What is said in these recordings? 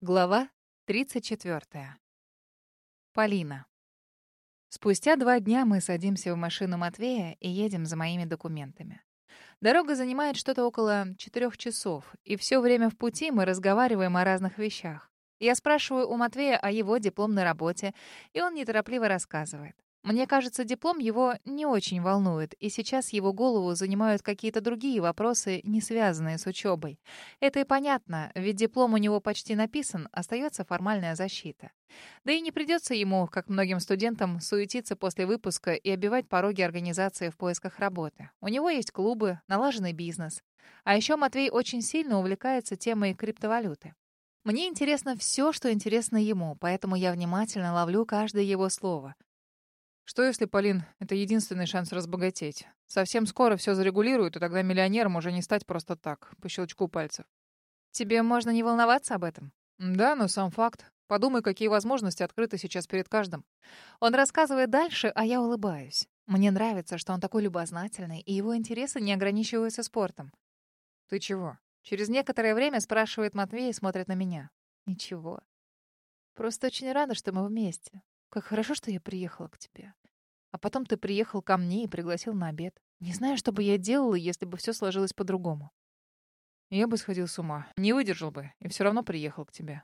Глава 34. Полина. Спустя два дня мы садимся в машину Матвея и едем за моими документами. Дорога занимает что-то около четырех часов, и все время в пути мы разговариваем о разных вещах. Я спрашиваю у Матвея о его дипломной работе, и он неторопливо рассказывает. Мне кажется, диплом его не очень волнует, и сейчас его голову занимают какие-то другие вопросы, не связанные с учебой. Это и понятно, ведь диплом у него почти написан, остается формальная защита. Да и не придется ему, как многим студентам, суетиться после выпуска и обивать пороги организации в поисках работы. У него есть клубы, налаженный бизнес. А еще Матвей очень сильно увлекается темой криптовалюты. Мне интересно все, что интересно ему, поэтому я внимательно ловлю каждое его слово. Что если, Полин, это единственный шанс разбогатеть? Совсем скоро все зарегулируют, и тогда миллионером уже не стать просто так, по щелчку пальцев. Тебе можно не волноваться об этом? Да, но сам факт. Подумай, какие возможности открыты сейчас перед каждым. Он рассказывает дальше, а я улыбаюсь. Мне нравится, что он такой любознательный, и его интересы не ограничиваются спортом. Ты чего? Через некоторое время спрашивает Матвей и смотрит на меня. Ничего. Просто очень рада, что мы вместе. Как хорошо, что я приехала к тебе. А потом ты приехал ко мне и пригласил на обед. Не знаю, что бы я делала, если бы все сложилось по-другому. Я бы сходил с ума. Не выдержал бы. И все равно приехал к тебе.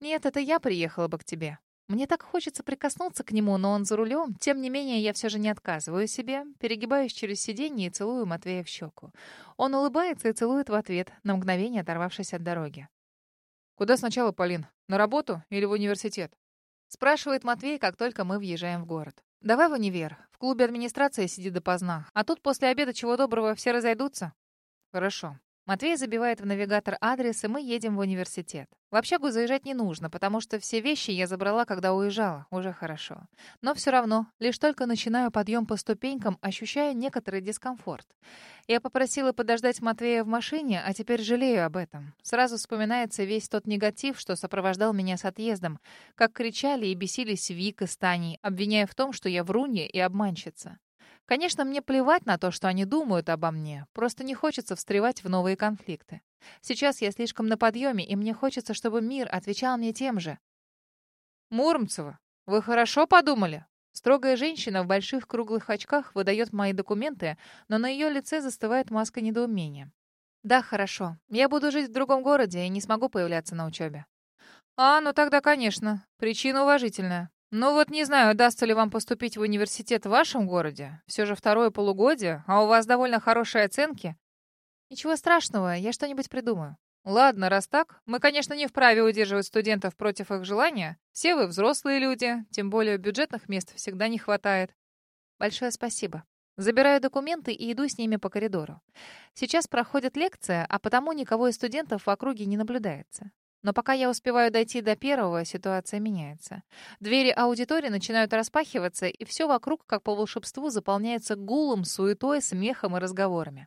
Нет, это я приехала бы к тебе. Мне так хочется прикоснуться к нему, но он за рулем. Тем не менее, я все же не отказываю себе, перегибаюсь через сиденье и целую Матвея в щеку. Он улыбается и целует в ответ, на мгновение оторвавшись от дороги. «Куда сначала, Полин? На работу или в университет?» Спрашивает Матвей, как только мы въезжаем в город. «Давай в универ. В клубе администрация сидит допоздна. А тут после обеда чего доброго все разойдутся». «Хорошо. Матвей забивает в навигатор адрес, и мы едем в университет. В общагу заезжать не нужно, потому что все вещи я забрала, когда уезжала. Уже хорошо. Но все равно, лишь только начинаю подъем по ступенькам, ощущаю некоторый дискомфорт. Я попросила подождать Матвея в машине, а теперь жалею об этом. Сразу вспоминается весь тот негатив, что сопровождал меня с отъездом. Как кричали и бесились Вика с Таней, обвиняя в том, что я врунья и обманщица. Конечно, мне плевать на то, что они думают обо мне. Просто не хочется встревать в новые конфликты. Сейчас я слишком на подъеме, и мне хочется, чтобы мир отвечал мне тем же. «Муромцева, вы хорошо подумали?» Строгая женщина в больших круглых очках выдает мои документы, но на ее лице застывает маска недоумения. «Да, хорошо. Я буду жить в другом городе и не смогу появляться на учебе». «А, ну тогда, конечно. Причина уважительная. Ну вот не знаю, удастся ли вам поступить в университет в вашем городе. Все же второе полугодие, а у вас довольно хорошие оценки. Ничего страшного, я что-нибудь придумаю. Ладно, раз так, мы, конечно, не вправе удерживать студентов против их желания. Все вы взрослые люди, тем более бюджетных мест всегда не хватает. Большое спасибо. Забираю документы и иду с ними по коридору. Сейчас проходит лекция, а потому никого из студентов в округе не наблюдается. Но пока я успеваю дойти до первого, ситуация меняется. Двери аудитории начинают распахиваться, и все вокруг, как по волшебству, заполняется гулом, суетой, смехом и разговорами.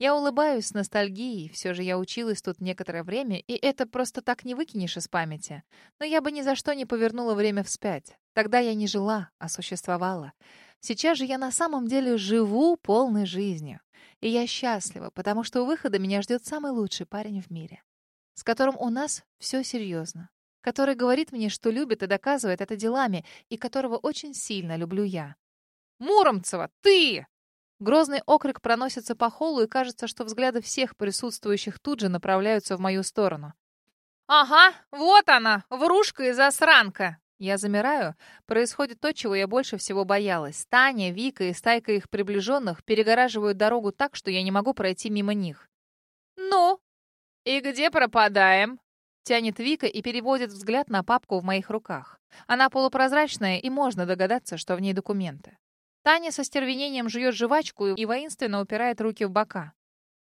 Я улыбаюсь с ностальгией, все же я училась тут некоторое время, и это просто так не выкинешь из памяти. Но я бы ни за что не повернула время вспять. Тогда я не жила, а существовала. Сейчас же я на самом деле живу полной жизнью. И я счастлива, потому что у выхода меня ждет самый лучший парень в мире с которым у нас все серьезно, который говорит мне, что любит и доказывает это делами, и которого очень сильно люблю я. «Муромцева, ты!» Грозный окрик проносится по холлу, и кажется, что взгляды всех присутствующих тут же направляются в мою сторону. «Ага, вот она, врушка и засранка!» Я замираю. Происходит то, чего я больше всего боялась. Таня, Вика и стайка их приближенных перегораживают дорогу так, что я не могу пройти мимо них. «Ну, «И где пропадаем?» Тянет Вика и переводит взгляд на папку в моих руках. Она полупрозрачная, и можно догадаться, что в ней документы. Таня со стервенением жует жвачку и воинственно упирает руки в бока.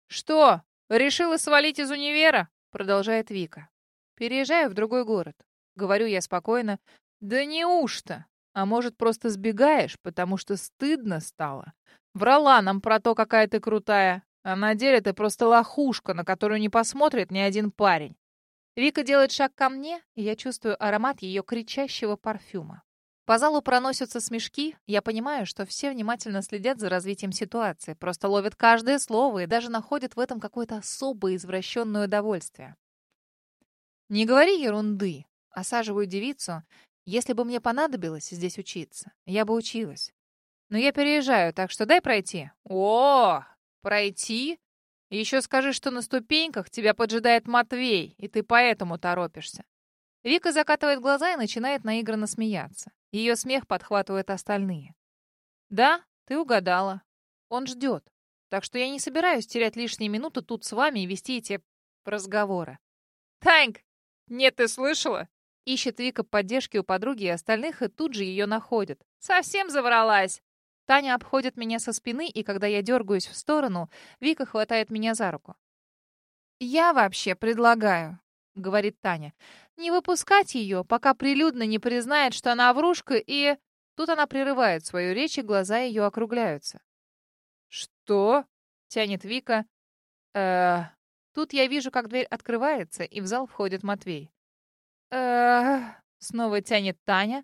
«Что, решила свалить из универа?» Продолжает Вика. «Переезжаю в другой город». Говорю я спокойно. «Да неужто? А может, просто сбегаешь, потому что стыдно стало? Врала нам про то, какая ты крутая. А на деле ты просто лохушка, на которую не посмотрит ни один парень. Вика делает шаг ко мне, и я чувствую аромат ее кричащего парфюма. По залу проносятся смешки. Я понимаю, что все внимательно следят за развитием ситуации, просто ловят каждое слово и даже находят в этом какое-то особое извращенное удовольствие. Не говори ерунды. Осаживаю девицу. Если бы мне понадобилось здесь учиться, я бы училась. Но я переезжаю, так что дай пройти. О, пройти? Еще скажи, что на ступеньках тебя поджидает Матвей, и ты поэтому торопишься. Вика закатывает глаза и начинает наигранно смеяться. Ее смех подхватывает остальные. Да, ты угадала. Он ждет. Так что я не собираюсь терять лишние минуты тут с вами и вести эти разговоры. Таньк, нет, ты слышала? Ищет Вика поддержки у подруги и остальных, и тут же ее находит. Совсем завралась. Таня обходит меня со спины, и когда я дергаюсь в сторону, Вика хватает меня за руку. «Я вообще предлагаю», — говорит Таня, «не выпускать ее, пока прилюдно не признает, что она врушка, и...» Тут она прерывает свою речь, и глаза ее округляются. «Что?» — тянет Вика. э Тут я вижу, как дверь открывается, и в зал входит Матвей. э снова тянет Таня.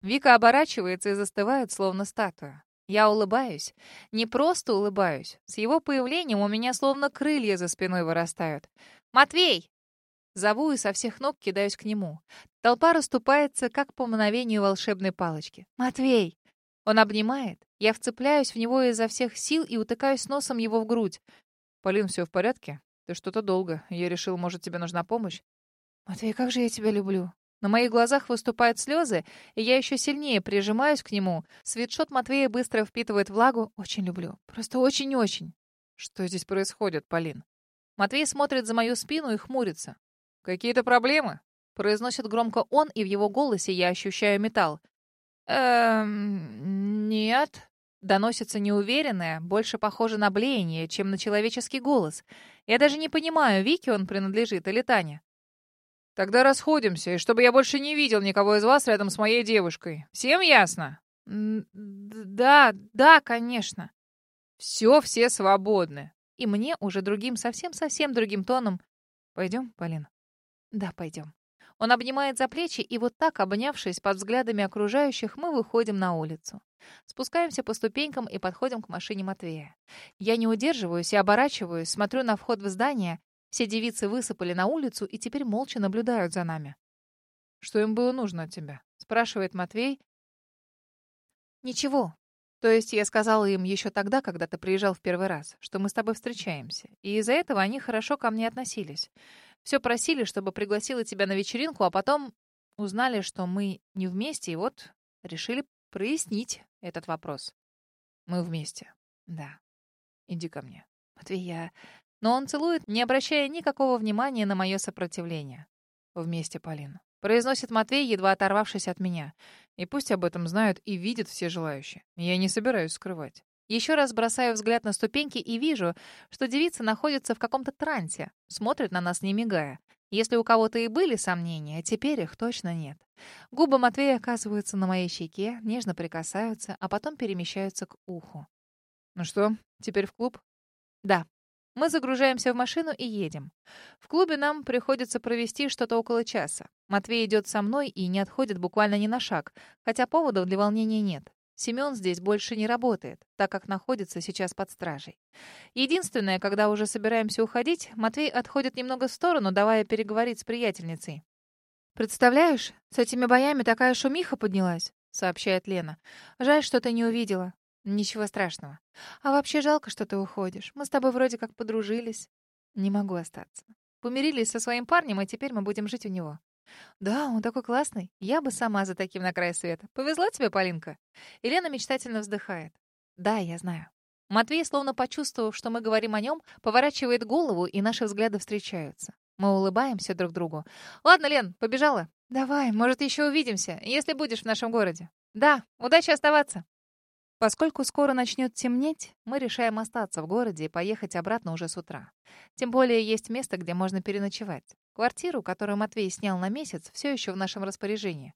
Вика оборачивается и застывает, словно статуя. Я улыбаюсь. Не просто улыбаюсь. С его появлением у меня словно крылья за спиной вырастают. «Матвей!» Зову и со всех ног кидаюсь к нему. Толпа расступается, как по мгновению волшебной палочки. «Матвей!» Он обнимает. Я вцепляюсь в него изо всех сил и утыкаюсь носом его в грудь. «Полин, все в порядке? Ты что-то долго. Я решил, может, тебе нужна помощь?» «Матвей, как же я тебя люблю!» На моих глазах выступают слезы, и я еще сильнее прижимаюсь к нему. Свитшот Матвея быстро впитывает влагу. Очень люблю. Просто очень-очень. Что здесь происходит, Полин? Матвей смотрит за мою спину и хмурится. «Какие-то проблемы?» Произносит громко он, и в его голосе я ощущаю металл. «Эм... нет». Доносится неуверенное, больше похоже на блеяние, чем на человеческий голос. Я даже не понимаю, Вике он принадлежит или Тане. Тогда расходимся, и чтобы я больше не видел никого из вас рядом с моей девушкой. Всем ясно? Да, да, конечно. Все, все свободны. И мне уже другим, совсем-совсем другим тоном. Пойдем, Полин? Да, пойдем. Он обнимает за плечи, и вот так, обнявшись под взглядами окружающих, мы выходим на улицу. Спускаемся по ступенькам и подходим к машине Матвея. Я не удерживаюсь и оборачиваюсь, смотрю на вход в здание, все девицы высыпали на улицу и теперь молча наблюдают за нами. «Что им было нужно от тебя?» — спрашивает Матвей. «Ничего. То есть я сказала им еще тогда, когда ты приезжал в первый раз, что мы с тобой встречаемся. И из-за этого они хорошо ко мне относились. Все просили, чтобы пригласила тебя на вечеринку, а потом узнали, что мы не вместе, и вот решили прояснить этот вопрос. Мы вместе. Да. Иди ко мне. Матвей, я... Но он целует, не обращая никакого внимания на мое сопротивление. «Вместе, Полина», — произносит Матвей, едва оторвавшись от меня. «И пусть об этом знают и видят все желающие. Я не собираюсь скрывать». Еще раз бросаю взгляд на ступеньки и вижу, что девица находится в каком-то трансе, смотрит на нас не мигая. Если у кого-то и были сомнения, теперь их точно нет. Губы Матвея оказываются на моей щеке, нежно прикасаются, а потом перемещаются к уху. «Ну что, теперь в клуб?» «Да», мы загружаемся в машину и едем. В клубе нам приходится провести что-то около часа. Матвей идет со мной и не отходит буквально ни на шаг, хотя поводов для волнения нет. Семен здесь больше не работает, так как находится сейчас под стражей. Единственное, когда уже собираемся уходить, Матвей отходит немного в сторону, давая переговорить с приятельницей. «Представляешь, с этими боями такая шумиха поднялась», — сообщает Лена. «Жаль, что ты не увидела. Ничего страшного. А вообще жалко, что ты уходишь. Мы с тобой вроде как подружились. Не могу остаться. Помирились со своим парнем, и теперь мы будем жить у него. Да, он такой классный. Я бы сама за таким на край света. Повезло тебе, Полинка? Елена мечтательно вздыхает. Да, я знаю. Матвей, словно почувствовав, что мы говорим о нем, поворачивает голову, и наши взгляды встречаются. Мы улыбаемся друг другу. «Ладно, Лен, побежала. Давай, может, еще увидимся, если будешь в нашем городе. Да, удачи оставаться!» Поскольку скоро начнет темнеть, мы решаем остаться в городе и поехать обратно уже с утра. Тем более есть место, где можно переночевать. Квартиру, которую Матвей снял на месяц, все еще в нашем распоряжении.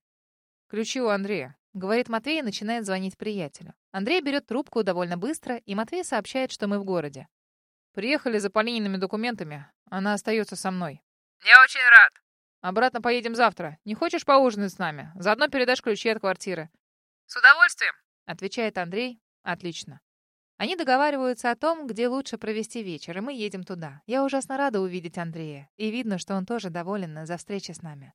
«Ключи у Андрея», — говорит Матвей и начинает звонить приятелю. Андрей берет трубку довольно быстро, и Матвей сообщает, что мы в городе. «Приехали за Полиниными документами. Она остается со мной». «Я очень рад». «Обратно поедем завтра. Не хочешь поужинать с нами? Заодно передашь ключи от квартиры». «С удовольствием». Отвечает Андрей. Отлично. Они договариваются о том, где лучше провести вечер, и мы едем туда. Я ужасно рада увидеть Андрея, и видно, что он тоже доволен за встречи с нами.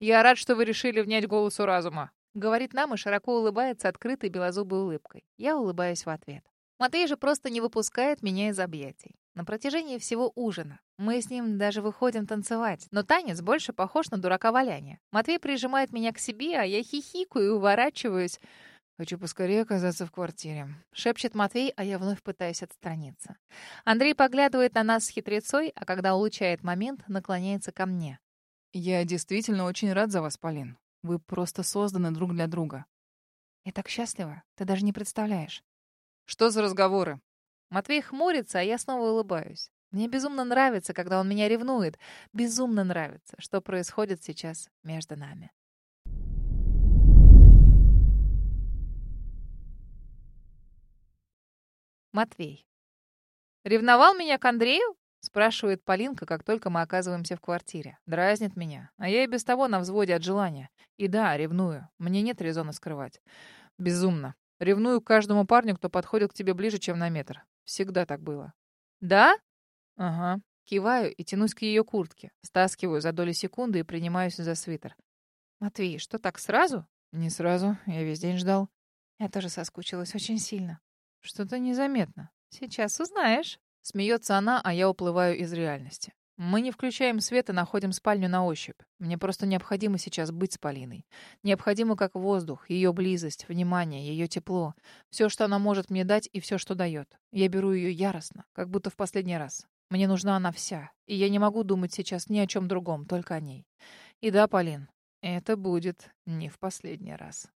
«Я рад, что вы решили внять голосу разума», — говорит нам и широко улыбается открытой белозубой улыбкой. Я улыбаюсь в ответ. Матвей же просто не выпускает меня из объятий. На протяжении всего ужина. Мы с ним даже выходим танцевать, но танец больше похож на дурака валяния. Матвей прижимает меня к себе, а я хихикаю и уворачиваюсь. «Хочу поскорее оказаться в квартире», — шепчет Матвей, а я вновь пытаюсь отстраниться. Андрей поглядывает на нас с хитрецой, а когда улучшает момент, наклоняется ко мне. «Я действительно очень рад за вас, Полин. Вы просто созданы друг для друга». «Я так счастлива, ты даже не представляешь». «Что за разговоры?» Матвей хмурится, а я снова улыбаюсь. Мне безумно нравится, когда он меня ревнует. Безумно нравится, что происходит сейчас между нами. Матвей. «Ревновал меня к Андрею?» — спрашивает Полинка, как только мы оказываемся в квартире. Дразнит меня. А я и без того на взводе от желания. И да, ревную. Мне нет резона скрывать. Безумно. Ревную каждому парню, кто подходит к тебе ближе, чем на метр. Всегда так было. «Да?» «Ага». Киваю и тянусь к ее куртке. Стаскиваю за доли секунды и принимаюсь за свитер. «Матвей, что так сразу?» «Не сразу. Я весь день ждал». Я тоже соскучилась очень сильно. Что-то незаметно. Сейчас узнаешь. Смеется она, а я уплываю из реальности. Мы не включаем свет и находим спальню на ощупь. Мне просто необходимо сейчас быть с Полиной. Необходимо как воздух, ее близость, внимание, ее тепло. Все, что она может мне дать и все, что дает. Я беру ее яростно, как будто в последний раз. Мне нужна она вся, и я не могу думать сейчас ни о чем другом, только о ней. И да, Полин, это будет не в последний раз.